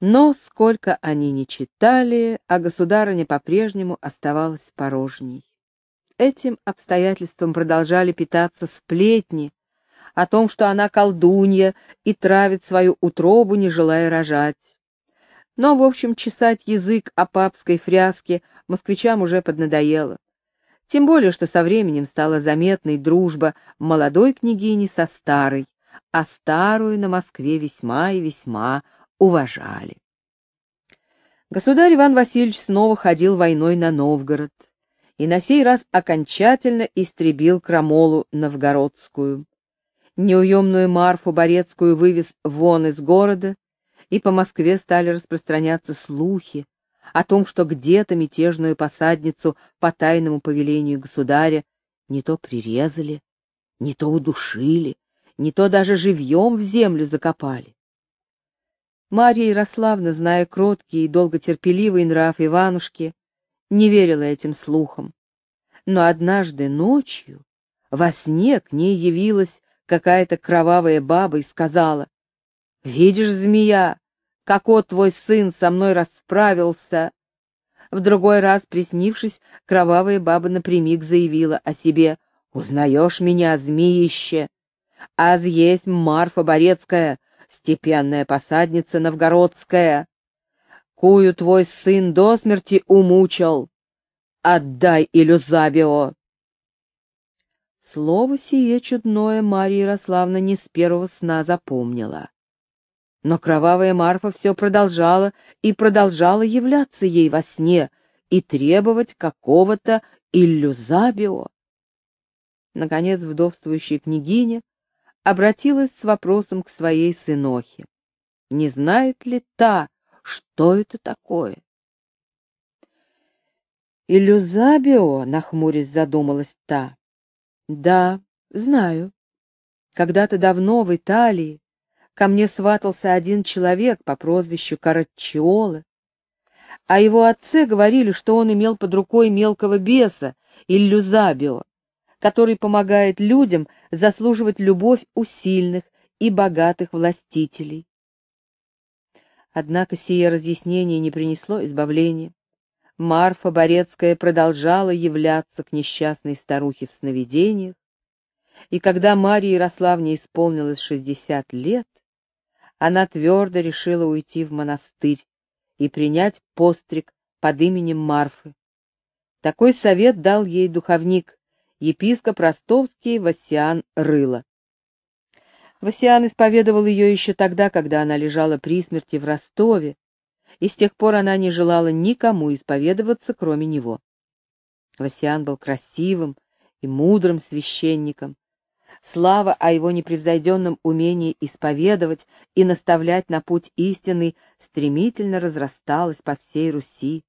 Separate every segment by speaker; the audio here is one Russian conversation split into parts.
Speaker 1: Но сколько они ни читали, а государыня по-прежнему оставалась порожней. Этим обстоятельством продолжали питаться сплетни о том, что она колдунья и травит свою утробу, не желая рожать. Но, в общем, чесать язык о папской фряске москвичам уже поднадоело. Тем более, что со временем стала заметной дружба молодой княгини со старой, а старую на Москве весьма и весьма уважали. Государь Иван Васильевич снова ходил войной на Новгород и на сей раз окончательно истребил крамолу новгородскую. Неуемную Марфу Борецкую вывез вон из города, и по Москве стали распространяться слухи о том, что где-то мятежную посадницу по тайному повелению государя не то прирезали, не то удушили, не то даже живьем в землю закопали. Марья Ярославна, зная кроткий и долготерпеливый нрав Иванушки, не верила этим слухам. Но однажды ночью во сне к ней явилась какая-то кровавая баба и сказала, «Видишь, змея, как вот твой сын со мной расправился!» В другой раз, приснившись, кровавая баба напрямик заявила о себе, «Узнаешь меня, змеище? Аз есть Марфа Борецкая, степенная посадница новгородская. Кую твой сын до смерти умучил. Отдай Илюзабио. Слово сие чудное Марья Ярославна не с первого сна запомнила. Но кровавая Марфа все продолжала и продолжала являться ей во сне и требовать какого-то Иллюзабио. Наконец вдовствующая княгиня обратилась с вопросом к своей сынохе. Не знает ли та, что это такое? «Иллюзабио», — нахмурясь задумалась та. «Да, знаю. Когда-то давно в Италии ко мне сватался один человек по прозвищу Карачиола. О его отце говорили, что он имел под рукой мелкого беса, Иллюзабио, который помогает людям заслуживать любовь у сильных и богатых властителей. Однако сие разъяснение не принесло избавления. Марфа Борецкая продолжала являться к несчастной старухе в сновидениях, и когда Марии Ярославне исполнилось шестьдесят лет, она твердо решила уйти в монастырь и принять постриг под именем Марфы. Такой совет дал ей духовник епископ ростовский Васиан Рыло. Васиан исповедовал ее еще тогда, когда она лежала при смерти в Ростове, и с тех пор она не желала никому исповедоваться, кроме него. Васиан был красивым и мудрым священником. Слава о его непревзойденном умении исповедовать и наставлять на путь истинный стремительно разрасталась по всей Руси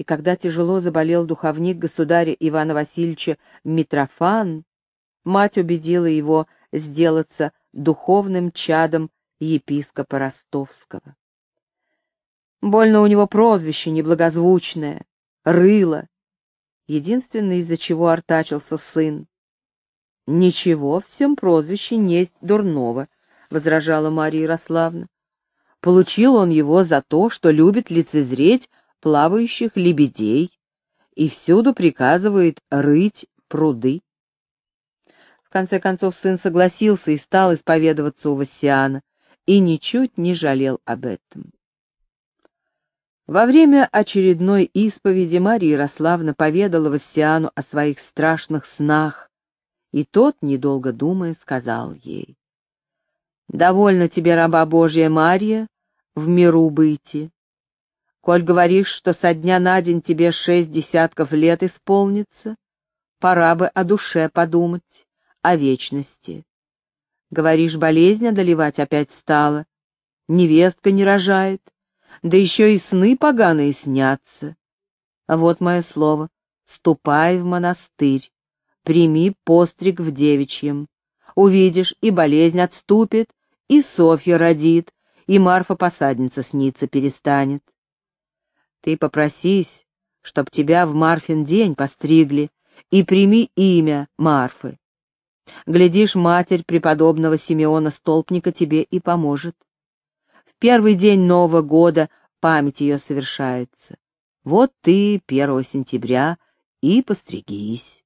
Speaker 1: и когда тяжело заболел духовник государя Ивана Васильевича Митрофан, мать убедила его сделаться духовным чадом епископа Ростовского. Больно у него прозвище неблагозвучное — Рыло, единственное, из-за чего артачился сын. «Ничего в всем прозвище несть дурного», — возражала Мария Ярославна. «Получил он его за то, что любит лицезреть плавающих лебедей и всюду приказывает рыть пруды. В конце концов сын согласился и стал исповедоваться у Вассиана, и ничуть не жалел об этом. Во время очередной исповеди Мария Ярославна поведала Вассиану о своих страшных снах, и тот, недолго думая, сказал ей, «Довольно тебе, раба Божья Мария, в миру быть. Коль говоришь, что со дня на день тебе шесть десятков лет исполнится, пора бы о душе подумать, о вечности. Говоришь, болезнь одолевать опять стала, невестка не рожает, да еще и сны поганые снятся. Вот мое слово, ступай в монастырь, прими постриг в девичьем. Увидишь, и болезнь отступит, и Софья родит, и Марфа-посадница снится перестанет. Ты попросись, чтоб тебя в Марфин день постригли, и прими имя Марфы. Глядишь, матерь преподобного Симеона Столпника тебе и поможет. В первый день Нового года память ее совершается. Вот ты 1 сентября и постригись.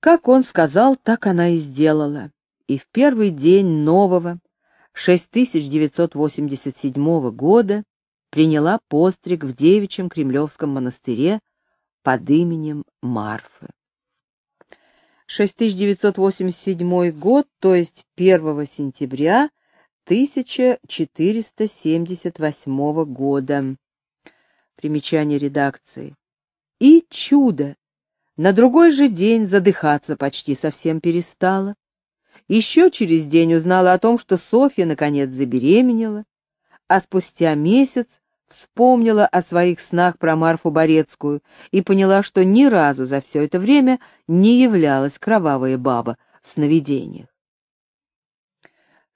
Speaker 1: Как он сказал, так она и сделала. И в первый день нового, 6987 года, приняла постриг в девичьем Кремлевском монастыре под именем Марфы. 6987 год, то есть 1 сентября 1478 года. Примечание редакции. И чудо! На другой же день задыхаться почти совсем перестала. Еще через день узнала о том, что Софья наконец забеременела, а спустя месяц вспомнила о своих снах про Марфу Борецкую и поняла, что ни разу за все это время не являлась кровавая баба в сновидениях.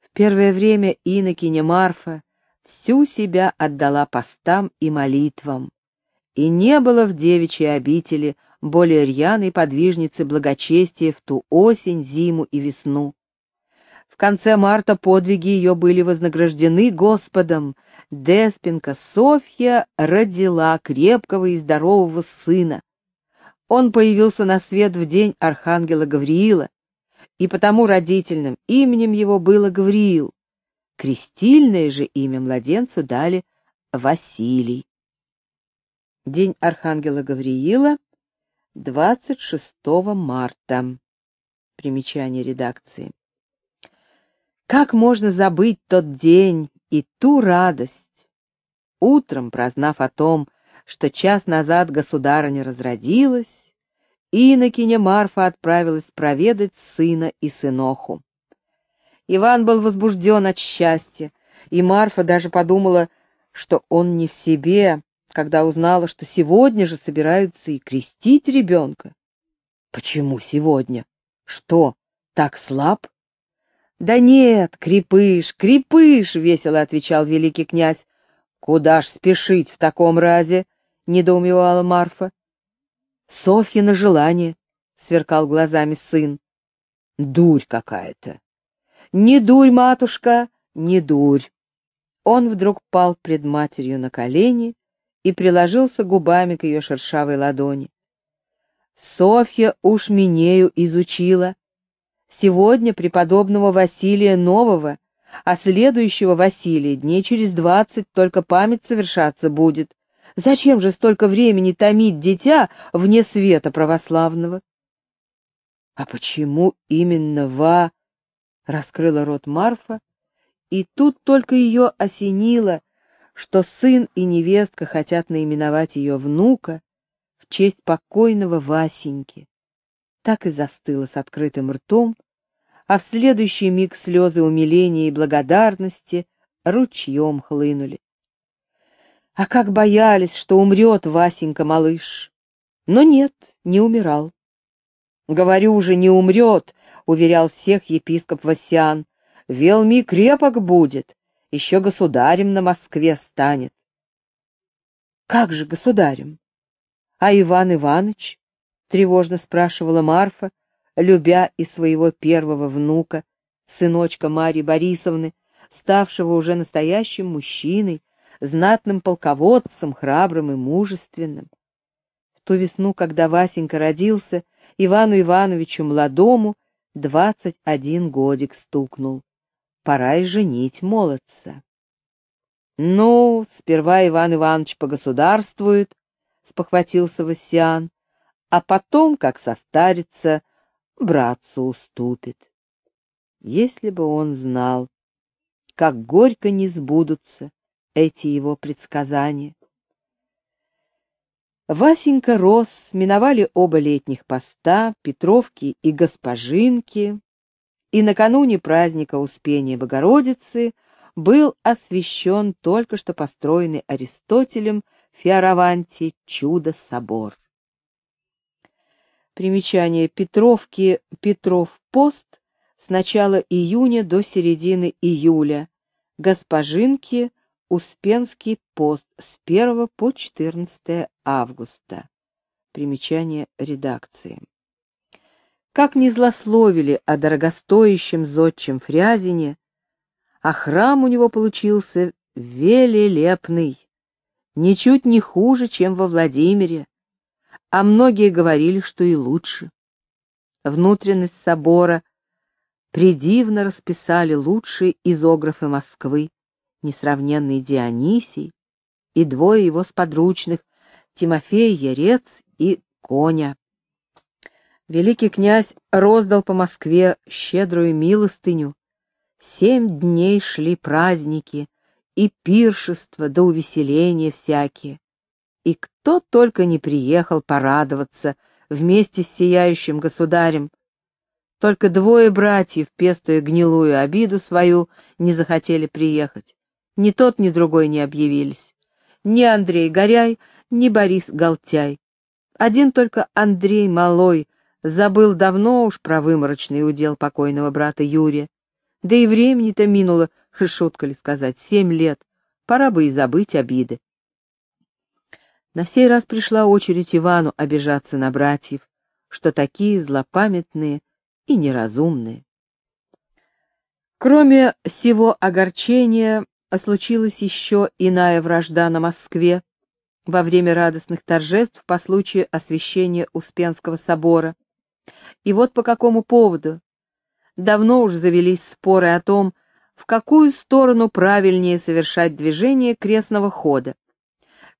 Speaker 1: В первое время инокиня Марфа всю себя отдала постам и молитвам, и не было в девичьей обители более рьяной подвижницы благочестия в ту осень, зиму и весну. Конце марта подвиги ее были вознаграждены Господом. Деспинка Софья родила крепкого и здорового сына. Он появился на свет в день архангела Гавриила, и потому родительным именем его было Гавриил. Крестильное же имя младенцу дали Василий. День архангела Гавриила, 26 марта. Примечание редакции. Как можно забыть тот день и ту радость? Утром, прознав о том, что час назад государыня разродилась, инокиня Марфа отправилась проведать сына и сыноху. Иван был возбужден от счастья, и Марфа даже подумала, что он не в себе, когда узнала, что сегодня же собираются и крестить ребенка. Почему сегодня? Что, так слаб? «Да нет, крепыш, крепыш!» — весело отвечал великий князь. «Куда ж спешить в таком разе?» — недоумевала Марфа. «Софья на желание», — сверкал глазами сын. «Дурь какая-то!» «Не дурь, матушка, не дурь!» Он вдруг пал пред матерью на колени и приложился губами к ее шершавой ладони. «Софья уж Минею изучила, Сегодня преподобного Василия Нового, а следующего Василия дней через двадцать только память совершаться будет. Зачем же столько времени томить дитя вне света православного? — А почему именно Ва? — раскрыла рот Марфа, и тут только ее осенило, что сын и невестка хотят наименовать ее внука в честь покойного Васеньки так и застыла с открытым ртом, а в следующий миг слезы умиления и благодарности ручьем хлынули. А как боялись, что умрет Васенька-малыш. Но нет, не умирал. «Говорю же, не умрет», — уверял всех епископ Васян. «Велми крепок будет, еще государем на Москве станет». «Как же государем? А Иван Иванович?» Тревожно спрашивала Марфа, любя и своего первого внука, сыночка Марьи Борисовны, ставшего уже настоящим мужчиной, знатным полководцем, храбрым и мужественным. В ту весну, когда Васенька родился, Ивану Ивановичу молодому двадцать один годик стукнул. Пора и женить молодца. «Ну, сперва Иван Иванович погосударствует», — спохватился Васян, а потом, как состарится, братцу уступит. Если бы он знал, как горько не сбудутся эти его предсказания. Васенька рос, миновали оба летних поста, Петровки и Госпожинки, и накануне праздника Успения Богородицы был освящен только что построенный Аристотелем в Фиараванте чудо-собор. Примечание Петровки Петров-Пост с начала июня до середины июля. Госпожинки Успенский пост с 1 по 14 августа. Примечание редакции. Как не злословили о дорогостоящем зодчем Фрязине, а храм у него получился велелепный, ничуть не хуже, чем во Владимире, а многие говорили, что и лучше. Внутренность собора придивно расписали лучшие изографы Москвы, несравненный Дионисий и двое его сподручных, Тимофей Ярец и Коня. Великий князь роздал по Москве щедрую милостыню. Семь дней шли праздники, и пиршества до увеселения всякие. Кто только не приехал порадоваться вместе с сияющим государем. Только двое братьев, пестуя гнилую обиду свою, не захотели приехать. Ни тот, ни другой не объявились. Ни Андрей Горяй, ни Борис Галтяй. Один только Андрей Малой забыл давно уж про выморочный удел покойного брата Юрия. Да и времени-то минуло, шутка ли сказать, семь лет. Пора бы и забыть обиды. На сей раз пришла очередь Ивану обижаться на братьев, что такие злопамятные и неразумные. Кроме всего огорчения, случилась еще иная вражда на Москве во время радостных торжеств по случаю освящения Успенского собора. И вот по какому поводу. Давно уж завелись споры о том, в какую сторону правильнее совершать движение крестного хода.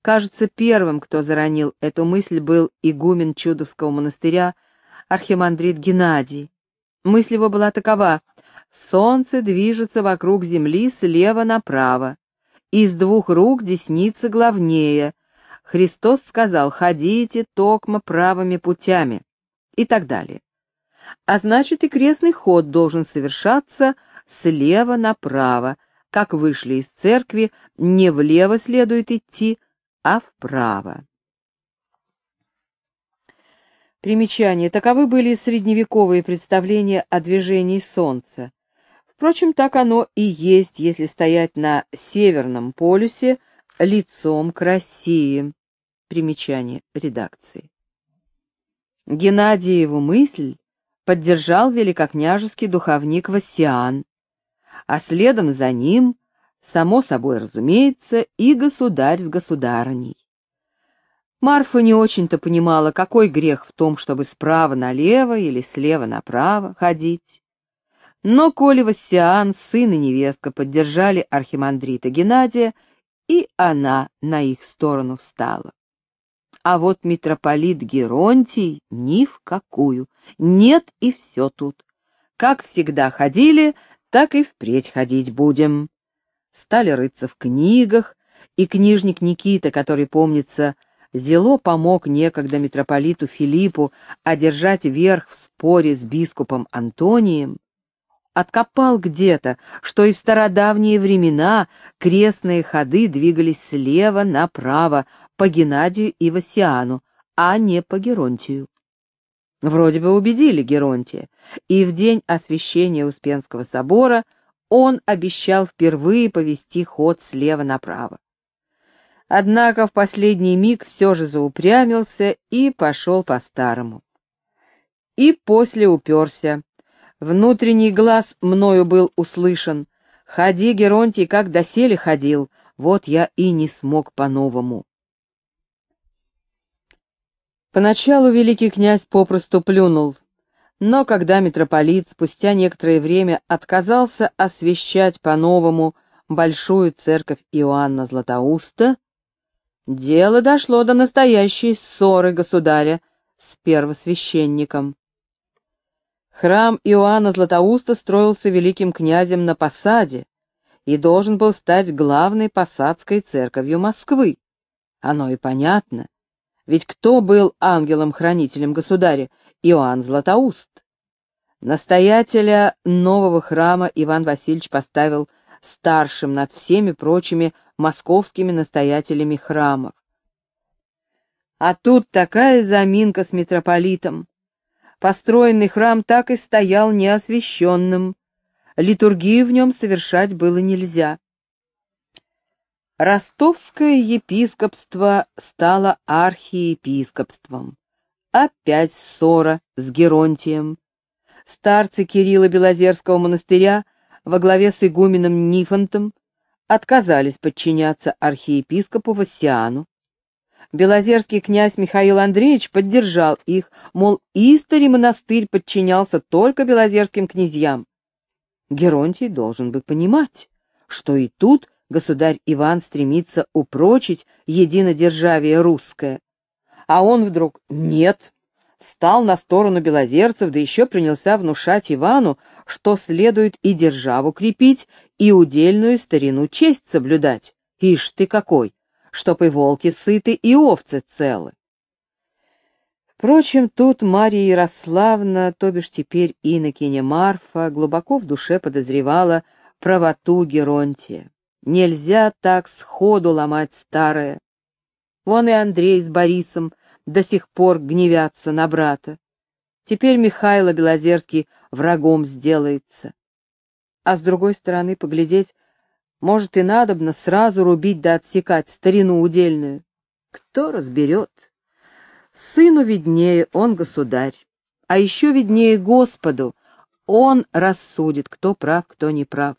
Speaker 1: Кажется, первым, кто заронил эту мысль, был игумен Чудовского монастыря архимандрит Геннадий. Мысль его была такова — солнце движется вокруг земли слева направо. Из двух рук десница главнее. Христос сказал «ходите токмо правыми путями» и так далее. А значит, и крестный ход должен совершаться слева направо, как вышли из церкви, не влево следует идти, а вправо. Примечание. Таковы были средневековые представления о движении Солнца. Впрочем, так оно и есть, если стоять на Северном полюсе лицом к России. Примечание редакции. Геннадиеву мысль поддержал великокняжеский духовник Васиан, а следом за ним само собой разумеется, и государь с государыней. Марфа не очень-то понимала, какой грех в том, чтобы справа налево или слева направо ходить. Но коли Вассиан, сын и невестка, поддержали архимандрита Геннадия, и она на их сторону встала. А вот митрополит Геронтий ни в какую. Нет, и все тут. Как всегда ходили, так и впредь ходить будем стали рыться в книгах, и книжник Никита, который, помнится, зело помог некогда митрополиту Филиппу одержать верх в споре с бискупом Антонием, откопал где-то, что и в стародавние времена крестные ходы двигались слева направо по Геннадию и Васиану, а не по Геронтию. Вроде бы убедили Геронтия, и в день освящения Успенского собора — он обещал впервые повести ход слева направо. Однако в последний миг все же заупрямился и пошел по-старому. И после уперся. Внутренний глаз мною был услышан. Ходи, Геронтий, как доселе ходил, вот я и не смог по-новому. Поначалу великий князь попросту плюнул. Но когда митрополит спустя некоторое время отказался освящать по-новому большую церковь Иоанна Златоуста, дело дошло до настоящей ссоры государя с первосвященником. Храм Иоанна Златоуста строился великим князем на посаде и должен был стать главной посадской церковью Москвы. Оно и понятно, ведь кто был ангелом-хранителем государя? Иоанн Златоуст. Настоятеля нового храма Иван Васильевич поставил старшим над всеми прочими московскими настоятелями храмов. А тут такая заминка с митрополитом. Построенный храм так и стоял неосвященным. Литургию в нем совершать было нельзя. Ростовское епископство стало архиепископством. Опять ссора с Геронтием. Старцы Кирилла Белозерского монастыря во главе с игуменом Нифонтом отказались подчиняться архиепископу Вассиану. Белозерский князь Михаил Андреевич поддержал их, мол, истори монастырь подчинялся только белозерским князьям. Геронтий должен бы понимать, что и тут государь Иван стремится упрочить единодержавие русское. А он вдруг «нет», стал на сторону белозерцев, да еще принялся внушать Ивану, что следует и державу крепить, и удельную старину честь соблюдать. Ишь ты какой, чтоб и волки сыты, и овцы целы. Впрочем, тут Мария Ярославна, то бишь теперь инокиня Марфа, глубоко в душе подозревала правоту Геронтия. Нельзя так сходу ломать старое. Вон и Андрей с Борисом до сих пор гневятся на брата. Теперь Михайло Белозерский врагом сделается. А с другой стороны, поглядеть, может и надобно сразу рубить да отсекать старину удельную. Кто разберет? Сыну виднее, он государь. А еще виднее Господу, он рассудит, кто прав, кто не прав.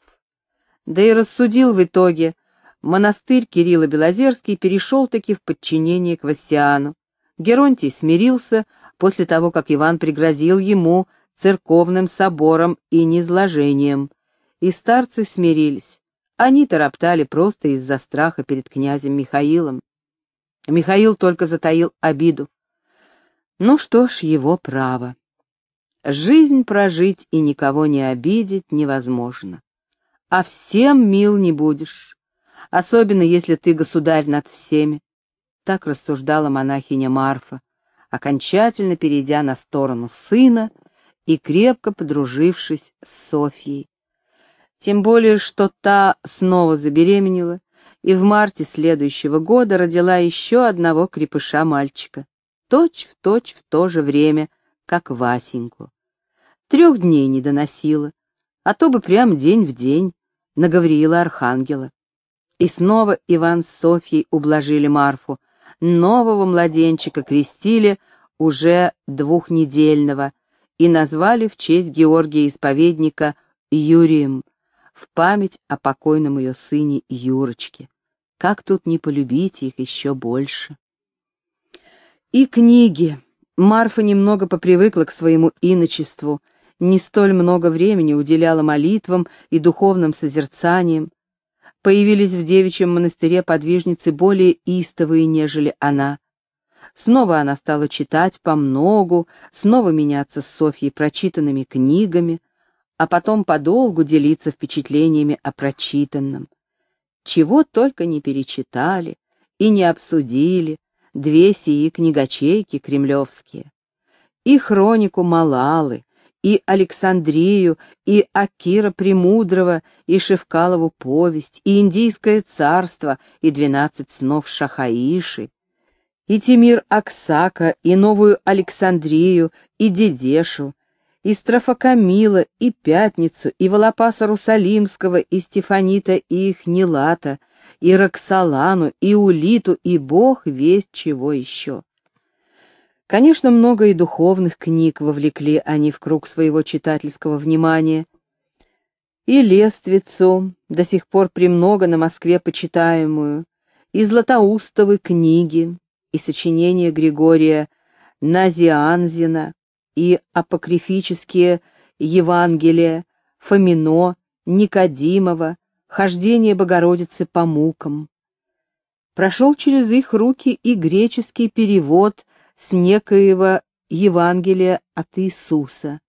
Speaker 1: Да и рассудил в итоге. Монастырь Кирилла Белозерский перешел-таки в подчинение к Васиану. Геронтий смирился после того, как Иван пригрозил ему церковным собором и низложением. И старцы смирились. Они тороптали просто из-за страха перед князем Михаилом. Михаил только затаил обиду. Ну что ж, его право. Жизнь прожить и никого не обидеть невозможно а всем мил не будешь, особенно если ты государь над всеми. Так рассуждала монахиня Марфа, окончательно перейдя на сторону сына и крепко подружившись с Софьей. Тем более, что та снова забеременела и в марте следующего года родила еще одного крепыша-мальчика, точь в точь в то же время, как Васеньку. Трех дней не доносила, а то бы прям день в день, на Гавриила Архангела. И снова Иван с Софьей ублажили Марфу, нового младенчика крестили уже двухнедельного и назвали в честь Георгия Исповедника Юрием, в память о покойном ее сыне Юрочке. Как тут не полюбить их еще больше? И книги. Марфа немного попривыкла к своему иночеству, не столь много времени уделяла молитвам и духовным созерцаниям. Появились в девичьем монастыре подвижницы более истовые, нежели она. Снова она стала читать по многу, снова меняться с Софьей прочитанными книгами, а потом подолгу делиться впечатлениями о прочитанном. Чего только не перечитали и не обсудили две сии книгачейки кремлевские. И хронику Малалы, и Александрию, и Акира Премудрого, и Шевкалову повесть, и Индийское царство, и двенадцать снов Шахаиши, и Тимир Аксака, и Новую Александрию, и Дедешу, и Строфокамила, и Пятницу, и Волопаса Русалимского, и Стефанита, и Ихнилата, и Роксолану, и Улиту, и Бог весть чего еще. Конечно, много и духовных книг вовлекли они в круг своего читательского внимания. И Лествицу, до сих пор премного на Москве почитаемую, и Златоустовы книги, и сочинения Григория Назианзина, и апокрифические Евангелия Фомино, Никодимова, хождение Богородицы по мукам. Прошел через их руки и греческий перевод с некоего Евангелия от Иисуса.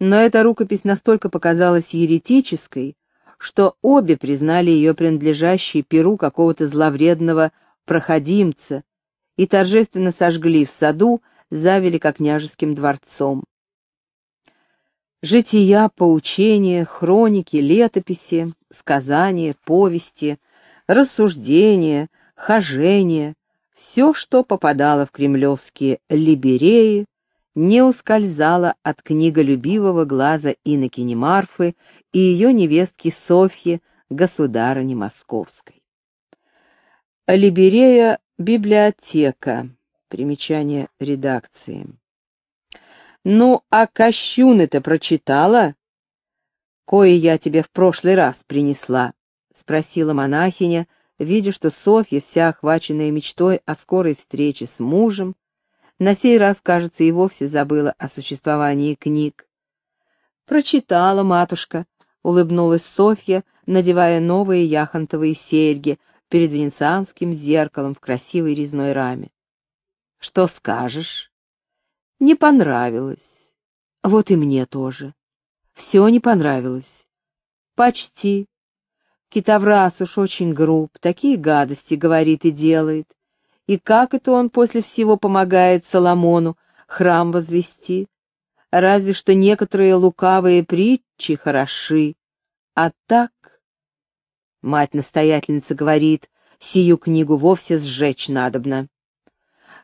Speaker 1: Но эта рукопись настолько показалась еретической, что обе признали ее принадлежащей перу какого-то зловредного проходимца и торжественно сожгли в саду за великокняжеским дворцом. Жития, поучения, хроники, летописи, сказания, повести, рассуждения, хожения, все, что попадало в кремлевские либереи, не ускользало от книголюбивого глаза инокини Марфы и ее невестки Софьи, государыни Московской. Либерея — библиотека. Примечание редакции. «Ну, а Кощуны-то прочитала?» «Кое я тебе в прошлый раз принесла?» — спросила монахиня, видя, что Софья, вся охваченная мечтой о скорой встрече с мужем, на сей раз, кажется, и вовсе забыла о существовании книг. «Прочитала, матушка», — улыбнулась Софья, надевая новые яхонтовые серьги перед венецианским зеркалом в красивой резной раме. «Что скажешь?» «Не понравилось. Вот и мне тоже. Все не понравилось. Почти. Китоврас уж очень груб, такие гадости говорит и делает. И как это он после всего помогает Соломону храм возвести? Разве что некоторые лукавые притчи хороши. А так... Мать-настоятельница говорит, сию книгу вовсе сжечь надобно.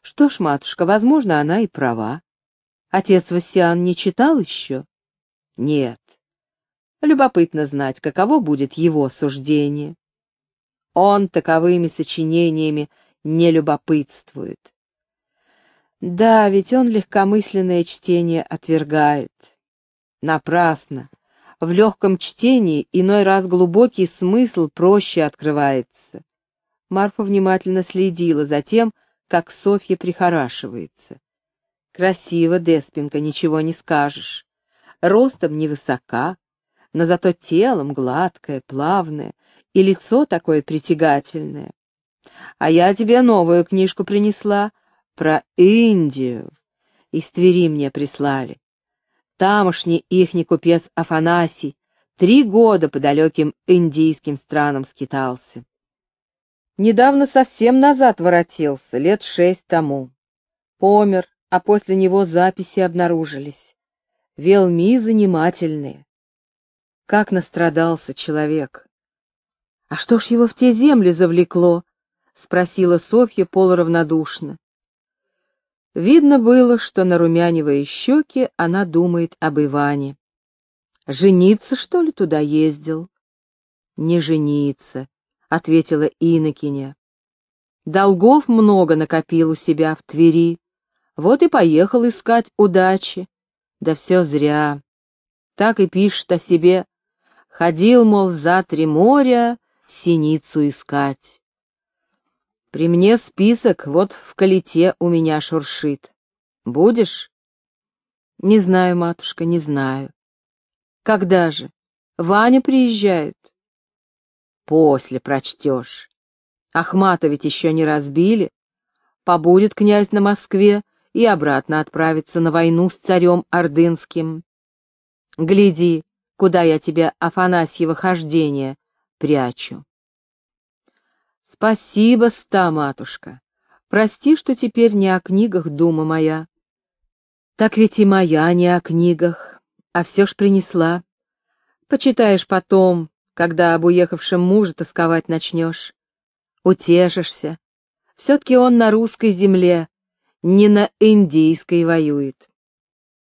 Speaker 1: Что ж, матушка, возможно, она и права. Отец Васиан не читал еще? Нет. Любопытно знать, каково будет его суждение. Он таковыми сочинениями не любопытствует. Да, ведь он легкомысленное чтение отвергает. Напрасно. В легком чтении иной раз глубокий смысл проще открывается. Марфа внимательно следила за тем, как Софья прихорашивается. Красиво, Деспинка, ничего не скажешь. Ростом невысока, но зато телом гладкое, плавное, и лицо такое притягательное. А я тебе новую книжку принесла про Индию. Из Твери мне прислали. Тамошний ихний купец Афанасий три года по далеким индийским странам скитался. Недавно совсем назад воротился, лет шесть тому. Помер, а после него записи обнаружились. Велми занимательные. Как настрадался человек. А что ж его в те земли завлекло? Спросила Софья полуравнодушно. Видно было, что на румяневые щеки она думает об Иване. Жениться, что ли, туда ездил? Не жениться, ответила Инокиня. Долгов много накопил у себя в Твери. Вот и поехал искать удачи. Да все зря. Так и пишет о себе Ходил, мол, за три моря синицу искать. При мне список вот в калите у меня шуршит. Будешь? Не знаю, матушка, не знаю. Когда же? Ваня приезжает. После прочтешь. Ахмата ведь еще не разбили. Побудет князь на Москве и обратно отправится на войну с царем Ордынским. Гляди, куда я тебе Афанасьево хождение прячу. Спасибо, ста, матушка. Прости, что теперь не о книгах дума моя. Так ведь и моя не о книгах, а все ж принесла. Почитаешь потом, когда об уехавшем муже тосковать начнешь. Утешишься. Все-таки он на русской земле, не на индийской воюет.